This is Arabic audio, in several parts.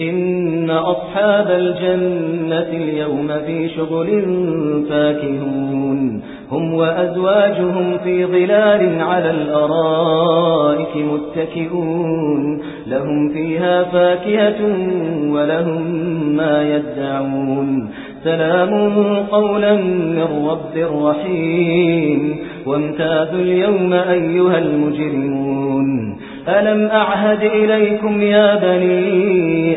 إن أصحاب الجنة اليوم في شغل فاكهون. هم وأزواجهم في ظلال على الأرائك متكئون. لهم فيها فاكهة ولهم ما يدعون. سلام قولا من رب رحيم. وامتاذوا اليوم أيها المجرمون. ألم أعهد إليكم يا بني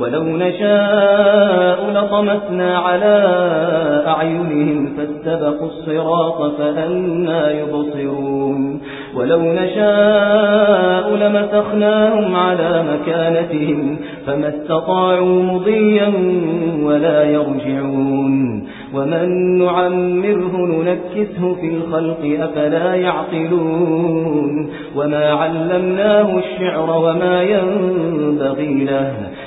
ولو نشاء لطمسنا على أعينهم فاستبقوا الصراط فأنا يبصرون. ولو نشاء لمسخناهم على مكانتهم فما استطاعوا مضيا ولا يرجعون. ومن نعمره ننكسه في الخلق أفلا يعقلون. وما علمناه الشعر وما ينبغي له